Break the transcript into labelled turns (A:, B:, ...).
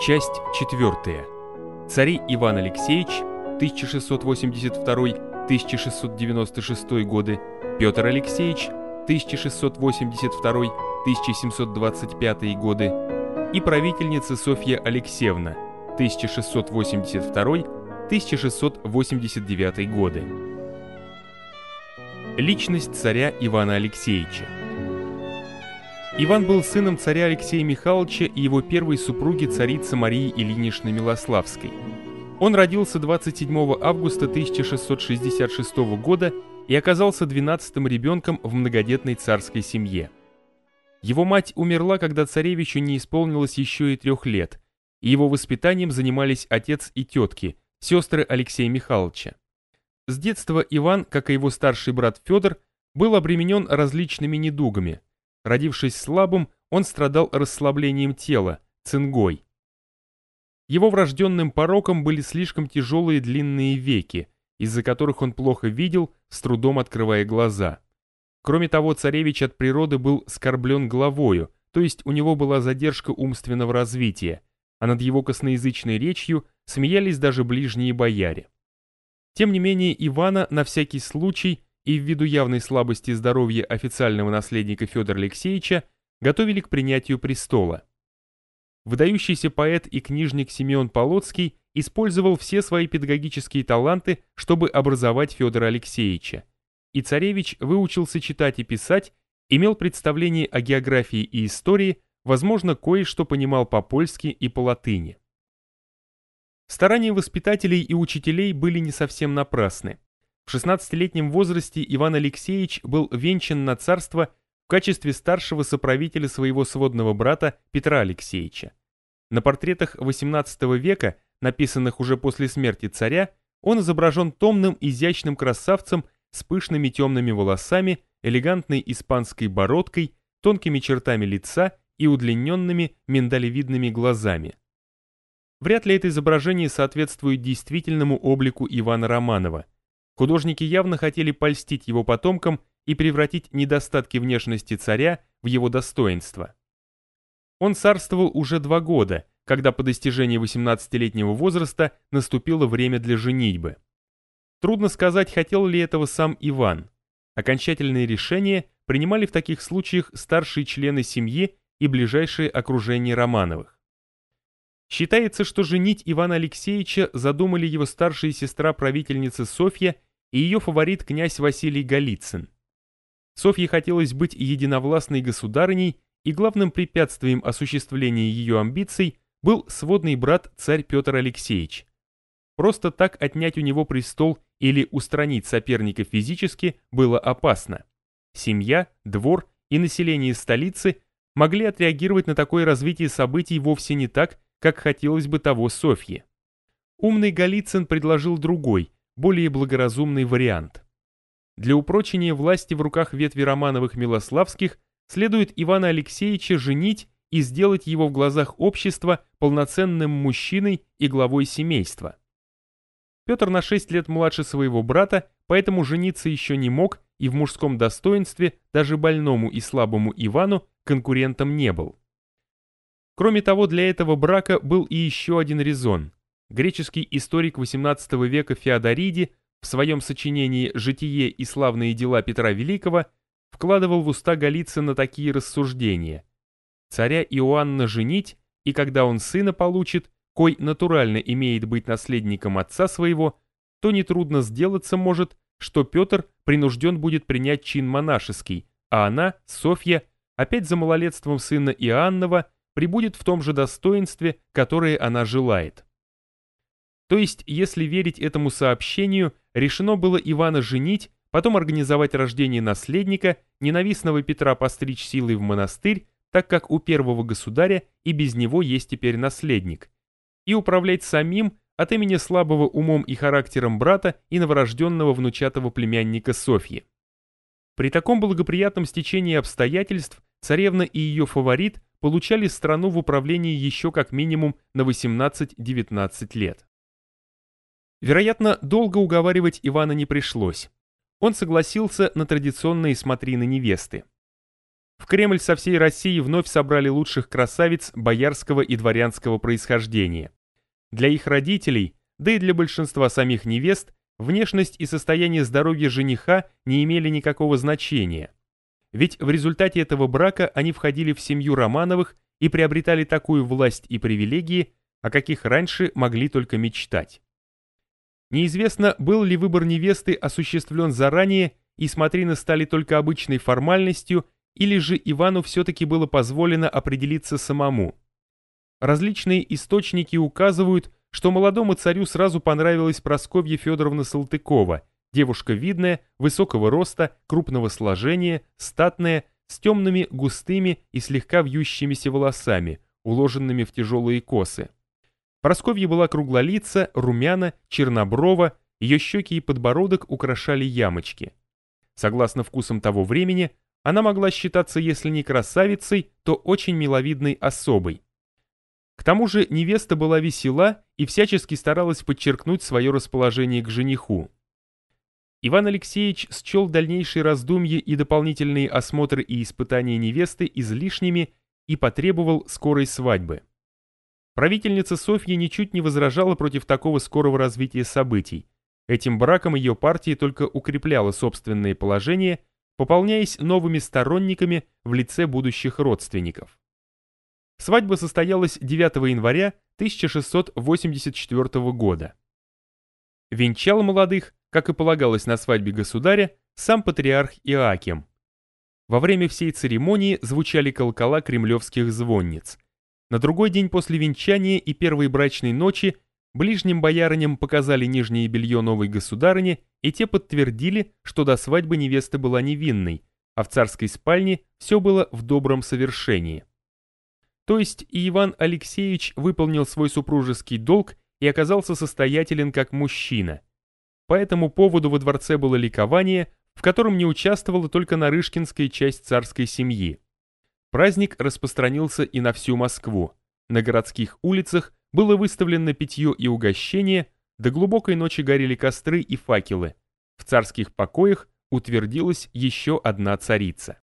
A: Часть 4. Цари Иван Алексеевич 1682-1696 годы, Петр Алексеевич 1682-1725 годы и правительница Софья Алексеевна 1682-1689 годы. Личность царя Ивана Алексеевича Иван был сыном царя Алексея Михайловича и его первой супруги царицы Марии Ильиничны Милославской. Он родился 27 августа 1666 года и оказался 12-м ребенком в многодетной царской семье. Его мать умерла, когда царевичу не исполнилось еще и трех лет, и его воспитанием занимались отец и тетки, сестры Алексея Михайловича. С детства Иван, как и его старший брат Федор, был обременен различными недугами – Родившись слабым, он страдал расслаблением тела, цингой. Его врожденным пороком были слишком тяжелые длинные веки, из-за которых он плохо видел, с трудом открывая глаза. Кроме того, царевич от природы был скорблен головою, то есть у него была задержка умственного развития, а над его косноязычной речью смеялись даже ближние бояре. Тем не менее, Ивана на всякий случай и ввиду явной слабости здоровья официального наследника Федора Алексеевича готовили к принятию престола. Выдающийся поэт и книжник Симеон Полоцкий использовал все свои педагогические таланты, чтобы образовать Федора Алексеевича. И царевич выучился читать и писать, имел представление о географии и истории, возможно, кое-что понимал по-польски и по-латыни. Старания воспитателей и учителей были не совсем напрасны. В 16-летнем возрасте Иван Алексеевич был венчан на царство в качестве старшего соправителя своего сводного брата Петра Алексеевича. На портретах XVIII века, написанных уже после смерти царя, он изображен томным изящным красавцем с пышными темными волосами, элегантной испанской бородкой, тонкими чертами лица и удлиненными миндалевидными глазами. Вряд ли это изображение соответствует действительному облику Ивана Романова – Художники явно хотели польстить его потомкам и превратить недостатки внешности царя в его достоинство. Он царствовал уже два года, когда по достижении 18-летнего возраста наступило время для женитьбы. Трудно сказать, хотел ли этого сам Иван. Окончательные решения принимали в таких случаях старшие члены семьи и ближайшее окружение Романовых. Считается, что женить Ивана Алексеевича задумали его старшая сестра правительницы Софья и ее фаворит князь Василий Голицын. Софье хотелось быть единовластной государыней, и главным препятствием осуществления ее амбиций был сводный брат царь Петр Алексеевич. Просто так отнять у него престол или устранить соперника физически было опасно. Семья, двор и население столицы могли отреагировать на такое развитие событий вовсе не так, как хотелось бы того Софье. Умный Голицын предложил другой, более благоразумный вариант. Для упрочения власти в руках ветви Романовых-Милославских следует Ивана Алексеевича женить и сделать его в глазах общества полноценным мужчиной и главой семейства. Петр на 6 лет младше своего брата, поэтому жениться еще не мог и в мужском достоинстве даже больному и слабому Ивану конкурентом не был. Кроме того, для этого брака был и еще один резон. Греческий историк XVIII века Феодориди в своем сочинении «Житие и славные дела Петра Великого» вкладывал в уста Голицына такие рассуждения. Царя Иоанна женить, и когда он сына получит, кой натурально имеет быть наследником отца своего, то нетрудно сделаться может, что Петр принужден будет принять чин монашеский, а она, Софья, опять за малолетством сына Иоаннова, прибудет в том же достоинстве, которое она желает. То есть, если верить этому сообщению, решено было Ивана женить, потом организовать рождение наследника, ненавистного Петра постричь силой в монастырь, так как у первого государя и без него есть теперь наследник, и управлять самим от имени слабого умом и характером брата и новорожденного внучатого племянника Софьи. При таком благоприятном стечении обстоятельств царевна и ее фаворит получали страну в управлении еще как минимум на 18-19 лет. Вероятно, долго уговаривать Ивана не пришлось. Он согласился на традиционные смотрины невесты. в Кремль со всей России вновь собрали лучших красавиц боярского и дворянского происхождения. Для их родителей, да и для большинства самих невест, внешность и состояние здоровья жениха не имели никакого значения. Ведь в результате этого брака они входили в семью Романовых и приобретали такую власть и привилегии, о каких раньше могли только мечтать. Неизвестно, был ли выбор невесты осуществлен заранее и смотрины стали только обычной формальностью, или же Ивану все-таки было позволено определиться самому. Различные источники указывают, что молодому царю сразу понравилась Просковья Федоровна Салтыкова, девушка видная, высокого роста, крупного сложения, статная, с темными, густыми и слегка вьющимися волосами, уложенными в тяжелые косы. Просковья была круглолица, румяна, черноброва, ее щеки и подбородок украшали ямочки. Согласно вкусам того времени, она могла считаться, если не красавицей, то очень миловидной особой. К тому же невеста была весела и всячески старалась подчеркнуть свое расположение к жениху. Иван Алексеевич счел дальнейшие раздумья и дополнительные осмотры и испытания невесты излишними и потребовал скорой свадьбы. Правительница Софья ничуть не возражала против такого скорого развития событий. Этим браком ее партия только укрепляла собственное положение, пополняясь новыми сторонниками в лице будущих родственников. Свадьба состоялась 9 января 1684 года. Венчал молодых как и полагалось на свадьбе государя, сам патриарх Иоаким. Во время всей церемонии звучали колокола кремлевских звонниц. На другой день после венчания и первой брачной ночи ближним боярыням показали нижнее белье новой государыни, и те подтвердили, что до свадьбы невеста была невинной, а в царской спальне все было в добром совершении. То есть и Иван Алексеевич выполнил свой супружеский долг и оказался состоятелен как мужчина – по этому поводу во дворце было ликование, в котором не участвовала только Нарышкинская часть царской семьи. Праздник распространился и на всю Москву. На городских улицах было выставлено питье и угощение, до глубокой ночи горели костры и факелы. В царских покоях утвердилась еще одна царица.